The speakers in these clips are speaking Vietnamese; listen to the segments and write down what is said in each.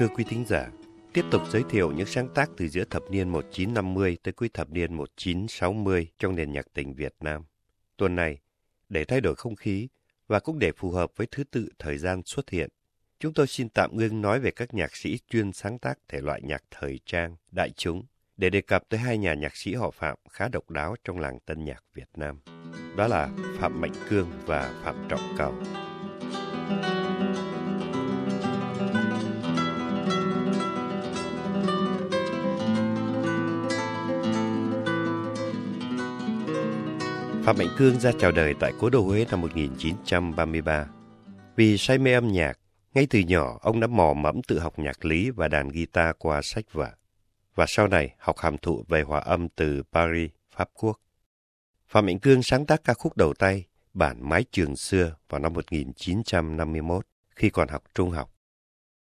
Thưa quý thính giả, tiếp tục giới thiệu những sáng tác từ giữa thập niên 1950 tới cuối thập niên 1960 trong nền nhạc tình Việt Nam. Tuần này, để thay đổi không khí và cũng để phù hợp với thứ tự thời gian xuất hiện, chúng tôi xin tạm ngưng nói về các nhạc sĩ chuyên sáng tác thể loại nhạc thời trang, đại chúng, để đề cập tới hai nhà nhạc sĩ họ Phạm khá độc đáo trong làng tân nhạc Việt Nam. Đó là Phạm Mạnh Cương và Phạm Trọng Cầu. Phạm Mạnh Cương ra chào đời tại cố đô Huế năm 1933. Vì say mê âm nhạc, ngay từ nhỏ ông đã mò mẫm tự học nhạc lý và đàn guitar qua sách vở. Và sau này học hàm thụ về hòa âm từ Paris, Pháp Quốc. Phạm Mạnh Cương sáng tác ca khúc đầu tay bản Mái Trường Xưa vào năm 1951 khi còn học trung học.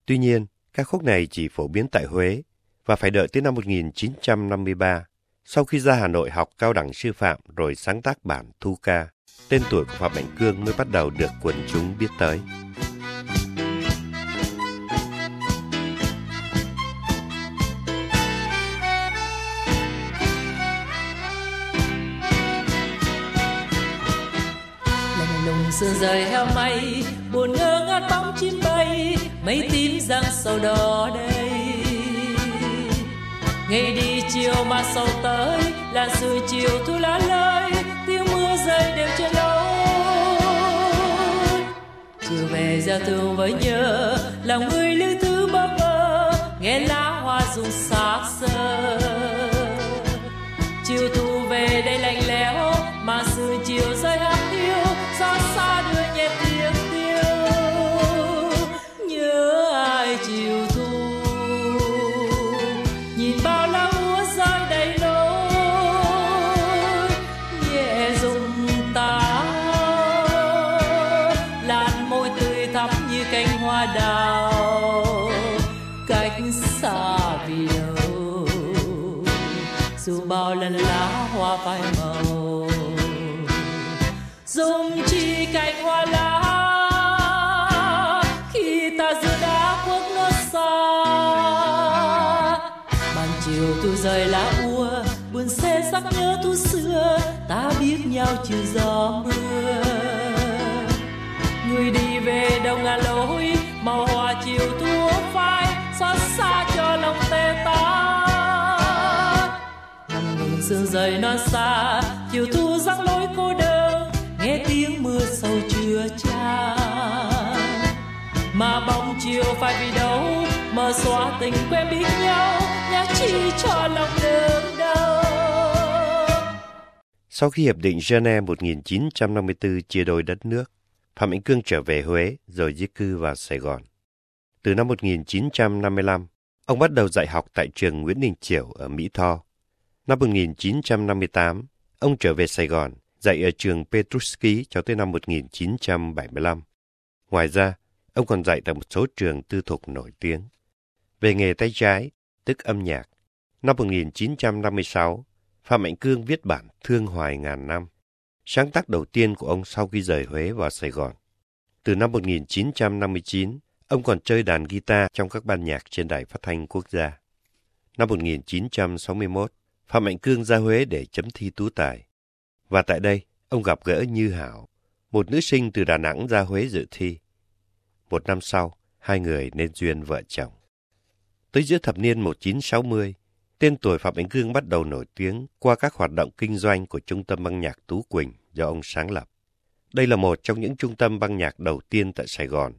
Tuy nhiên, ca khúc này chỉ phổ biến tại Huế và phải đợi tới năm 1953 sau khi ra Hà Nội học cao đẳng sư phạm rồi sáng tác bản Thu Ca, tên tuổi của Phạm Mạnh Cương mới bắt đầu được quần chúng biết tới. Sương rời heo mây buồn ngơ ngát bóng chim bay mây tím răng sầu đỏ đây. Ngày đi chiều mà sầu tới là sự chiều thu lá lơi, tiếng mưa rơi đều trên lối chiều về giao thương với nhớ, lòng người lưu thứ bơ vơ, nghe lá hoa rụng xác sơ. Chiều thu về đây lạnh lẽo, mà sự chiều rơi hát yêu hoa phai màu. Dùng chi cành hoa lá, khi ta giữa đá quốc nó xa. Màn chiều thu rời lá úa buồn xe sắc nhớ thu xưa, ta biết nhau chiều gió mưa. Người đi về đông ngàn lối, màu hoa chiều thu phai, xót xa cho lòng tê tái sương rời non xa chiều thu răng lối cô đơn nghe tiếng mưa sâu chưa cha mà bóng chiều phải vì đâu mà xóa tình quen biết nhau nhắc chỉ cho lòng đớn đau Sau khi Hiệp định Geneva 1954 chia đôi đất nước, Phạm Minh Cương trở về Huế rồi di cư vào Sài Gòn. Từ năm 1955, ông bắt đầu dạy học tại trường Nguyễn Đình Chiểu ở Mỹ Tho. Năm 1958, ông trở về Sài Gòn, dạy ở trường Petruski cho tới năm 1975. Ngoài ra, ông còn dạy tại một số trường tư thục nổi tiếng. Về nghề tay trái, tức âm nhạc, năm 1956, Phạm Mạnh Cương viết bản Thương Hoài Ngàn Năm, sáng tác đầu tiên của ông sau khi rời Huế vào Sài Gòn. Từ năm 1959, ông còn chơi đàn guitar trong các ban nhạc trên đài phát thanh quốc gia. Năm 1961, Phạm Mạnh Cương ra Huế để chấm thi tú tài. Và tại đây, ông gặp gỡ Như Hảo, một nữ sinh từ Đà Nẵng ra Huế dự thi. Một năm sau, hai người nên duyên vợ chồng. Tới giữa thập niên 1960, tên tuổi Phạm Mạnh Cương bắt đầu nổi tiếng qua các hoạt động kinh doanh của Trung tâm băng nhạc Tú Quỳnh do ông sáng lập. Đây là một trong những trung tâm băng nhạc đầu tiên tại Sài Gòn,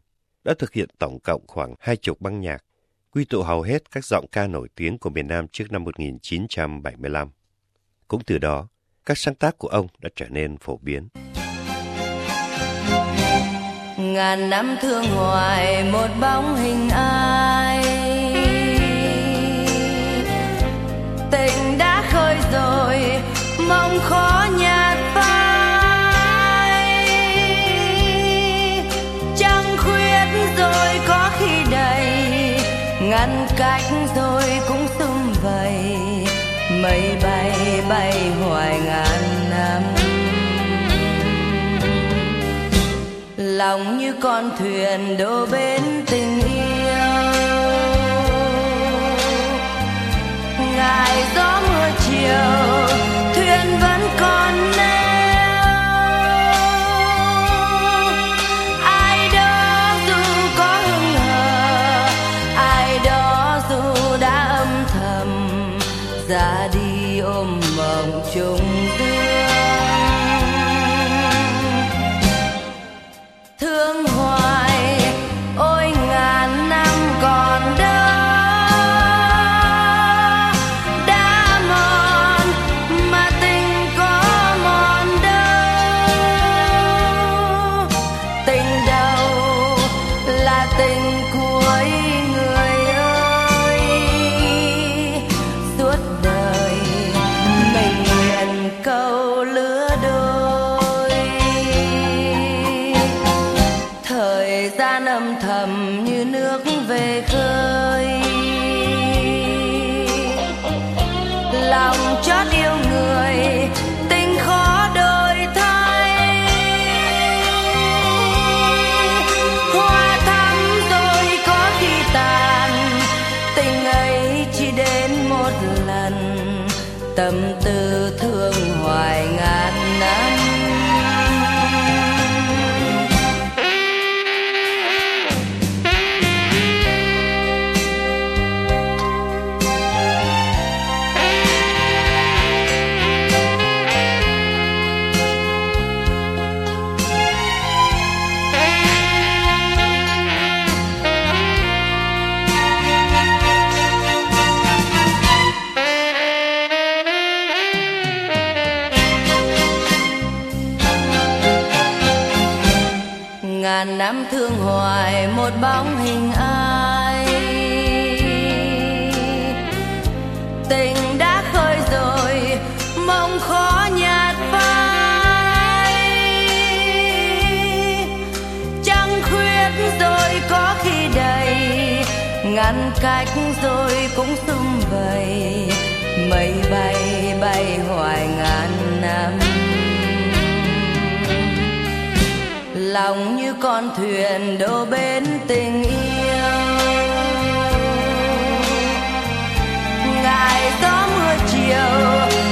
đã thực hiện tổng cộng khoảng hai chục băng nhạc, quy tụ hầu hết các giọng ca nổi tiếng của miền Nam trước năm 1975. Cũng từ đó, các sáng tác của ông đã trở nên phổ biến. ngàn năm thương hoài một bóng hình ai tình đã khơi rồi mong khó ngăn cách rồi cũng sum vầy, mây bay bay hoài ngàn năm. Lòng như con thuyền đổ bên tình yêu. Ngài gió mưa chiều, thuyền vẫn ngăn cách rồi cũng sum vầy. Mây bay bay hoài ngàn năm. Lòng như con thuyền đổ bên tình yêu. Ngại gió mưa chiều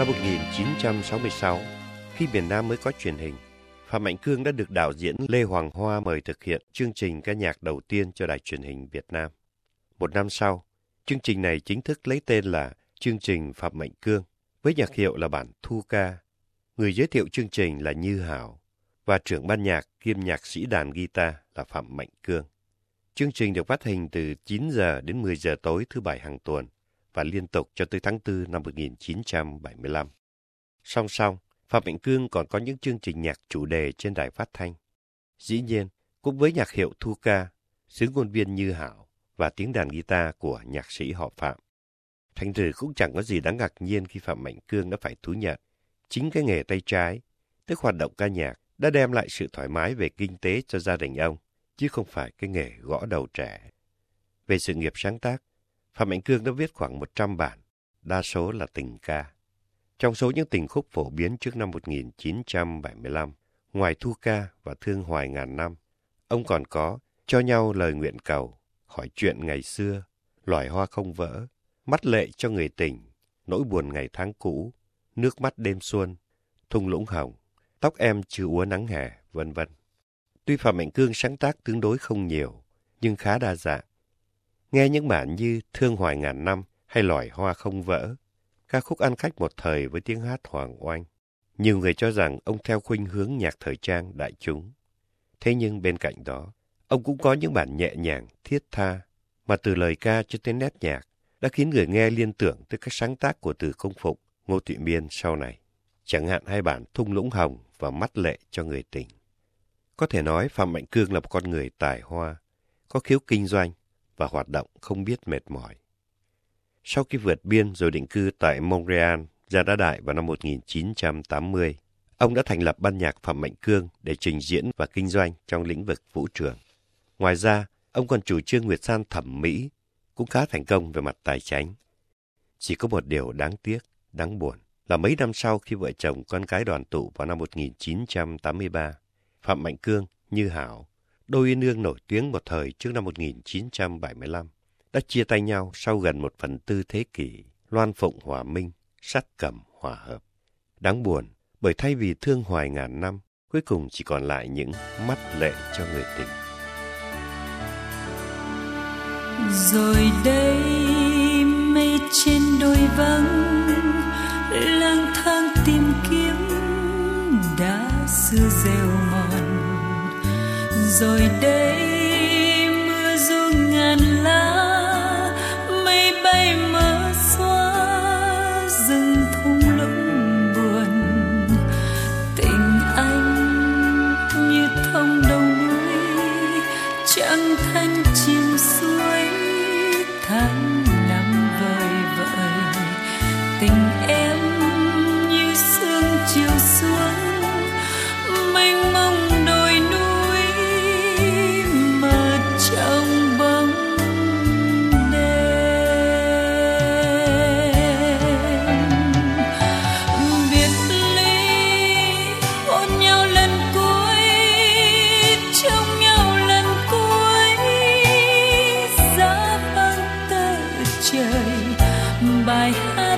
Năm 1966, khi miền Nam mới có truyền hình, Phạm Mạnh Cương đã được đạo diễn Lê Hoàng Hoa mời thực hiện chương trình ca nhạc đầu tiên cho đài truyền hình Việt Nam. Một năm sau, chương trình này chính thức lấy tên là chương trình Phạm Mạnh Cương, với nhạc hiệu là bản thu ca. Người giới thiệu chương trình là Như Hảo và trưởng ban nhạc kiêm nhạc sĩ đàn guitar là Phạm Mạnh Cương. Chương trình được phát hình từ 9 giờ đến 10 giờ tối thứ bảy hàng tuần và liên tục cho tới tháng 4 năm 1975. Song song, Phạm Mạnh Cương còn có những chương trình nhạc chủ đề trên đài phát thanh. Dĩ nhiên, cũng với nhạc hiệu thu ca, xứ ngôn viên Như Hảo và tiếng đàn guitar của nhạc sĩ họ Phạm. Thành thử cũng chẳng có gì đáng ngạc nhiên khi Phạm Mạnh Cương đã phải thú nhận chính cái nghề tay trái, tức hoạt động ca nhạc, đã đem lại sự thoải mái về kinh tế cho gia đình ông, chứ không phải cái nghề gõ đầu trẻ. Về sự nghiệp sáng tác, Phạm Mạnh Cương đã viết khoảng 100 bản, đa số là tình ca. Trong số những tình khúc phổ biến trước năm 1975, ngoài thu ca và thương hoài ngàn năm, ông còn có cho nhau lời nguyện cầu, hỏi chuyện ngày xưa, loài hoa không vỡ, mắt lệ cho người tình, nỗi buồn ngày tháng cũ, nước mắt đêm xuân, thung lũng hồng, tóc em chưa úa nắng hè, vân vân. Tuy Phạm Mạnh Cương sáng tác tương đối không nhiều, nhưng khá đa dạng. Nghe những bản như Thương Hoài Ngàn Năm hay Loài Hoa Không Vỡ, ca khúc ăn khách một thời với tiếng hát hoàng oanh. Nhiều người cho rằng ông theo khuynh hướng nhạc thời trang đại chúng. Thế nhưng bên cạnh đó, ông cũng có những bản nhẹ nhàng, thiết tha, mà từ lời ca cho tới nét nhạc đã khiến người nghe liên tưởng tới các sáng tác của từ công phụng, Ngô Thụy Miên sau này. Chẳng hạn hai bản Thung Lũng Hồng và Mắt Lệ cho người tình. Có thể nói Phạm Mạnh Cương là một con người tài hoa, có khiếu kinh doanh và hoạt động không biết mệt mỏi. Sau khi vượt biên rồi định cư tại Montreal, ra đá đại vào năm 1980, ông đã thành lập ban nhạc Phạm Mạnh Cương để trình diễn và kinh doanh trong lĩnh vực vũ trường. Ngoài ra, ông còn chủ trương Nguyệt San thẩm mỹ, cũng khá thành công về mặt tài chính. Chỉ có một điều đáng tiếc, đáng buồn là mấy năm sau khi vợ chồng con cái đoàn tụ vào năm 1983, Phạm Mạnh Cương, Như Hảo, đôi uyên ương nổi tiếng một thời trước năm 1975, đã chia tay nhau sau gần một phần tư thế kỷ, loan phụng hòa minh, sắc cẩm hòa hợp. Đáng buồn, bởi thay vì thương hoài ngàn năm, cuối cùng chỉ còn lại những mắt lệ cho người tình. Rồi đây mây trên đôi vắng lang thang tìm kiếm đã xưa rêu rồi đây. Trời bài hát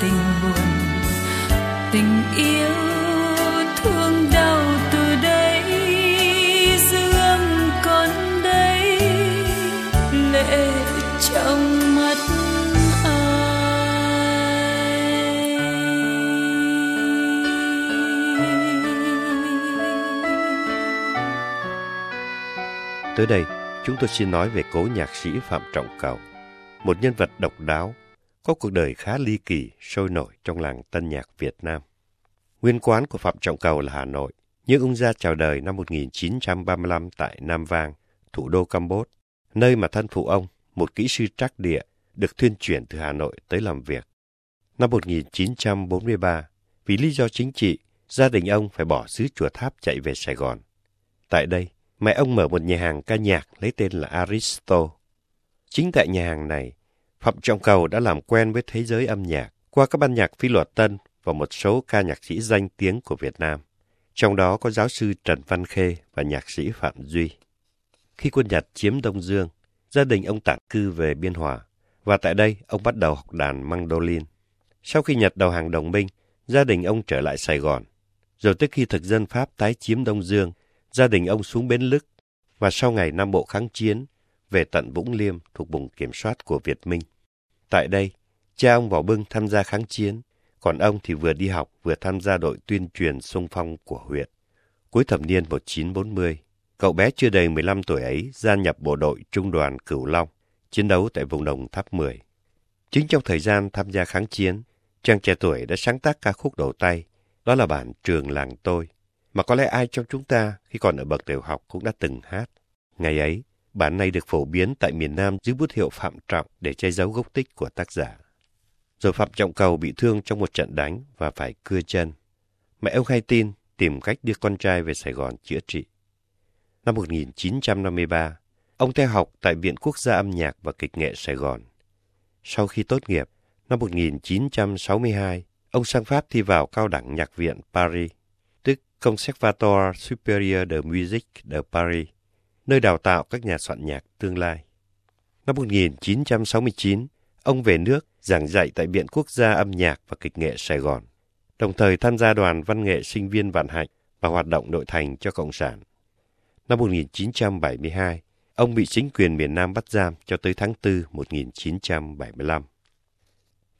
tình buồn tình yêu thương đau từ đây dương còn đây lệ trong mắt ai? Tới đây, chúng tôi xin nói về cố nhạc sĩ Phạm Trọng Cầu, một nhân vật độc đáo, có cuộc đời khá ly kỳ, sôi nổi trong làng tân nhạc Việt Nam. Nguyên quán của Phạm Trọng Cầu là Hà Nội, nhưng ông ra chào đời năm 1935 tại Nam Vang, thủ đô Campuchia, nơi mà thân phụ ông, một kỹ sư trắc địa, được thuyên chuyển từ Hà Nội tới làm việc. Năm 1943, vì lý do chính trị, gia đình ông phải bỏ xứ chùa tháp chạy về Sài Gòn. Tại đây, mẹ ông mở một nhà hàng ca nhạc lấy tên là Aristo. Chính tại nhà hàng này, Phạm Trọng Cầu đã làm quen với thế giới âm nhạc qua các ban nhạc phi luật tân và một số ca nhạc sĩ danh tiếng của Việt Nam. Trong đó có giáo sư Trần Văn Khê và nhạc sĩ Phạm Duy. Khi quân Nhật chiếm Đông Dương, gia đình ông tản cư về Biên Hòa, và tại đây ông bắt đầu học đàn mandolin. Sau khi Nhật đầu hàng đồng minh, gia đình ông trở lại Sài Gòn. Rồi tới khi thực dân Pháp tái chiếm Đông Dương, gia đình ông xuống Bến Lức, và sau ngày Nam Bộ kháng chiến, về tận Vũng Liêm thuộc vùng kiểm soát của Việt Minh. Tại đây, cha ông vào bưng tham gia kháng chiến, còn ông thì vừa đi học vừa tham gia đội tuyên truyền sung phong của huyện. Cuối thập niên 1940, cậu bé chưa đầy 15 tuổi ấy gia nhập bộ đội trung đoàn Cửu Long, chiến đấu tại vùng đồng Tháp 10. Chính trong thời gian tham gia kháng chiến, chàng trẻ tuổi đã sáng tác ca khúc đầu tay, đó là bản Trường Làng Tôi, mà có lẽ ai trong chúng ta khi còn ở bậc tiểu học cũng đã từng hát. Ngày ấy, bản này được phổ biến tại miền Nam dưới bút hiệu Phạm Trọng để che giấu gốc tích của tác giả. Rồi Phạm Trọng Cầu bị thương trong một trận đánh và phải cưa chân. Mẹ ông hay tin tìm cách đưa con trai về Sài Gòn chữa trị. Năm 1953, ông theo học tại Viện Quốc gia âm nhạc và kịch nghệ Sài Gòn. Sau khi tốt nghiệp, năm 1962, ông sang Pháp thi vào cao đẳng nhạc viện Paris, tức Conservatoire Supérieur de Musique de Paris, nơi đào tạo các nhà soạn nhạc tương lai. Năm 1969, ông về nước giảng dạy tại Viện Quốc gia âm nhạc và kịch nghệ Sài Gòn, đồng thời tham gia đoàn văn nghệ sinh viên Vạn Hạnh và hoạt động nội thành cho Cộng sản. Năm 1972, ông bị chính quyền miền Nam bắt giam cho tới tháng 4 1975.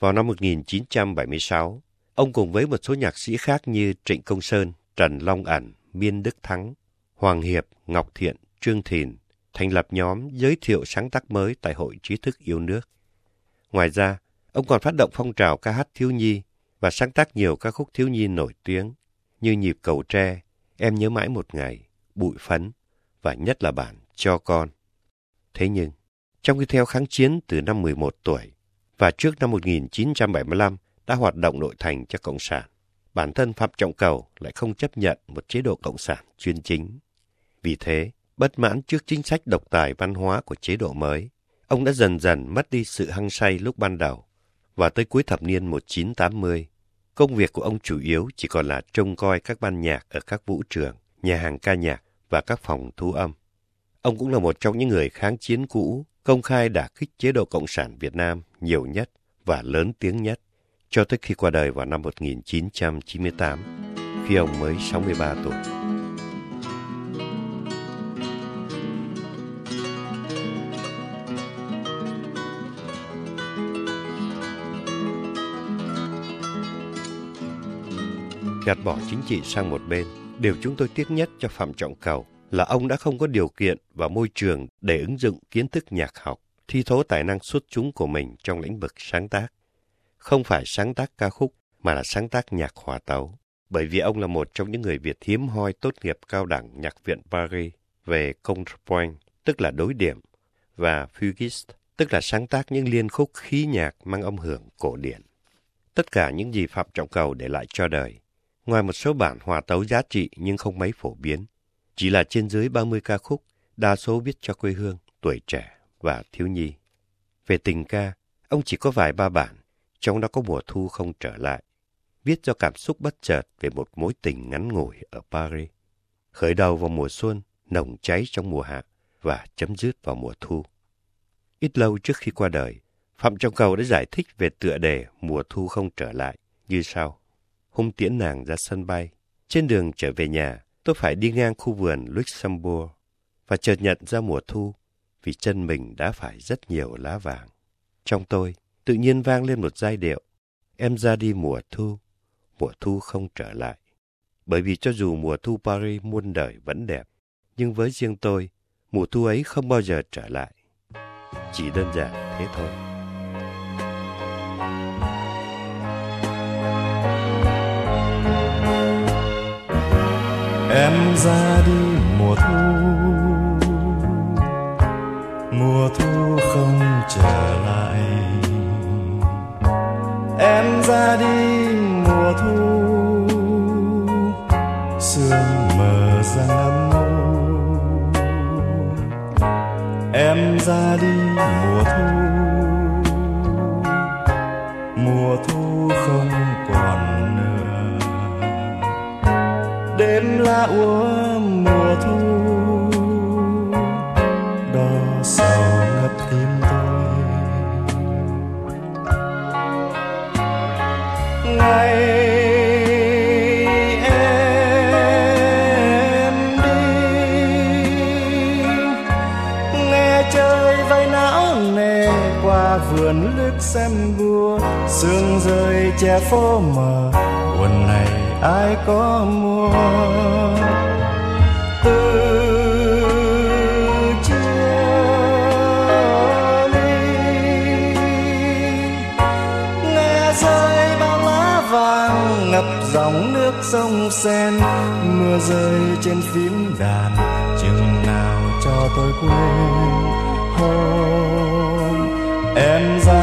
Vào năm 1976, ông cùng với một số nhạc sĩ khác như Trịnh Công Sơn, Trần Long Ẩn, Miên Đức Thắng, Hoàng Hiệp, Ngọc Thiện, Trương Thìn thành lập nhóm giới thiệu sáng tác mới tại Hội Trí thức yêu nước. Ngoài ra, ông còn phát động phong trào ca hát thiếu nhi và sáng tác nhiều ca khúc thiếu nhi nổi tiếng như Nhịp cầu tre, Em nhớ mãi một ngày, Bụi phấn và nhất là bản Cho con. Thế nhưng, trong khi theo kháng chiến từ năm 11 tuổi và trước năm 1975 đã hoạt động nội thành cho Cộng sản, bản thân Phạm Trọng Cầu lại không chấp nhận một chế độ Cộng sản chuyên chính. Vì thế, bất mãn trước chính sách độc tài văn hóa của chế độ mới, ông đã dần dần mất đi sự hăng say lúc ban đầu. Và tới cuối thập niên 1980, công việc của ông chủ yếu chỉ còn là trông coi các ban nhạc ở các vũ trường, nhà hàng ca nhạc và các phòng thu âm. Ông cũng là một trong những người kháng chiến cũ, công khai đả kích chế độ Cộng sản Việt Nam nhiều nhất và lớn tiếng nhất, cho tới khi qua đời vào năm 1998, khi ông mới 63 tuổi. Gạt bỏ chính trị sang một bên, điều chúng tôi tiếc nhất cho Phạm Trọng Cầu là ông đã không có điều kiện và môi trường để ứng dụng kiến thức nhạc học, thi thố tài năng xuất chúng của mình trong lĩnh vực sáng tác. Không phải sáng tác ca khúc, mà là sáng tác nhạc hòa tấu. Bởi vì ông là một trong những người Việt hiếm hoi tốt nghiệp cao đẳng Nhạc viện Paris về contrepoint, tức là đối điểm, và fugist tức là sáng tác những liên khúc khí nhạc mang âm hưởng cổ điển. Tất cả những gì Phạm Trọng Cầu để lại cho đời Ngoài một số bản hòa tấu giá trị nhưng không mấy phổ biến, chỉ là trên dưới 30 ca khúc, đa số viết cho quê hương, tuổi trẻ và thiếu nhi. Về tình ca, ông chỉ có vài ba bản, trong đó có mùa thu không trở lại, viết do cảm xúc bất chợt về một mối tình ngắn ngủi ở Paris. Khởi đầu vào mùa xuân, nồng cháy trong mùa hạ và chấm dứt vào mùa thu. Ít lâu trước khi qua đời, Phạm Trọng Cầu đã giải thích về tựa đề Mùa thu không trở lại như sau hôm tiễn nàng ra sân bay. Trên đường trở về nhà, tôi phải đi ngang khu vườn Luxembourg và chợt nhận ra mùa thu vì chân mình đã phải rất nhiều lá vàng. Trong tôi, tự nhiên vang lên một giai điệu. Em ra đi mùa thu, mùa thu không trở lại. Bởi vì cho dù mùa thu Paris muôn đời vẫn đẹp, nhưng với riêng tôi, mùa thu ấy không bao giờ trở lại. Chỉ đơn giản thế thôi. Em ra đi mùa thu. Mùa thu không trở lại. Em ra đi mùa thu. Sương mờ ra ngắm em ra đi mùa thu. Ra úa mùa thu. Đo sầu ngập tim tôi. Ngày em đi, nghe chơi vây não nề qua vườn lướt xem vua sương rơi che phố mờ, buồn này ai có mua từ chia ly? Nghe rơi bao lá vàng ngập dòng nước sông sen, mưa rơi trên phím đàn, chừng nào cho tôi quên hôm em ra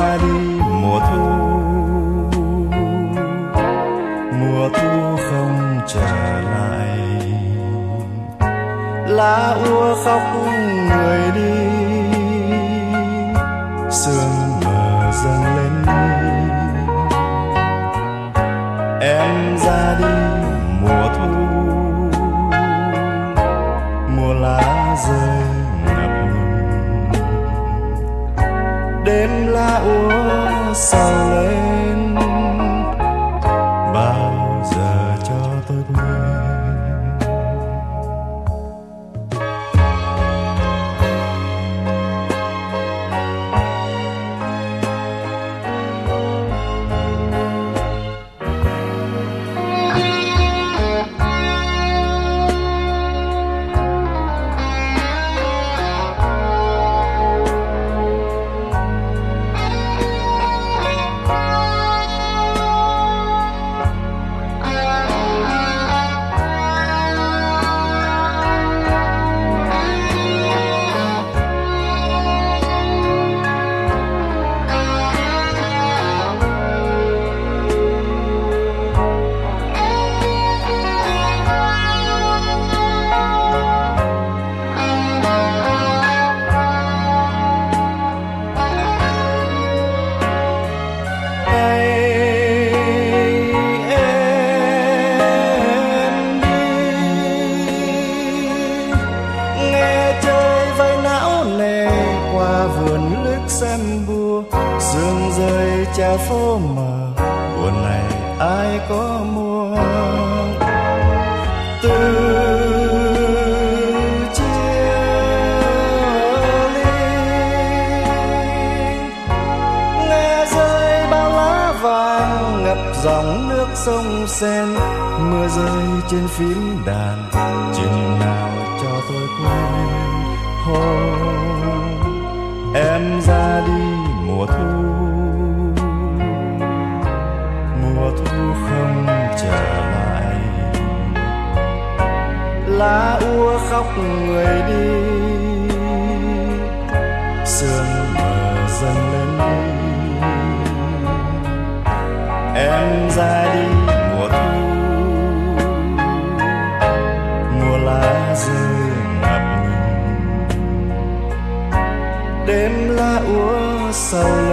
lá úa khóc người đi. Sườn bua sương rơi cha phố mờ, buồn này ai có mua? Từ chiều ly, nghe rơi bao lá vàng, ngập dòng nước sông sen, mưa rơi trên phím đàn, chừng nào cho tôi quên hôm trở lại. Lá úa khóc người đi, sương mờ dâng lên. Đi em ra đi mùa thu, mùa lá rơi ngập ngừng. Đêm lá úa sầu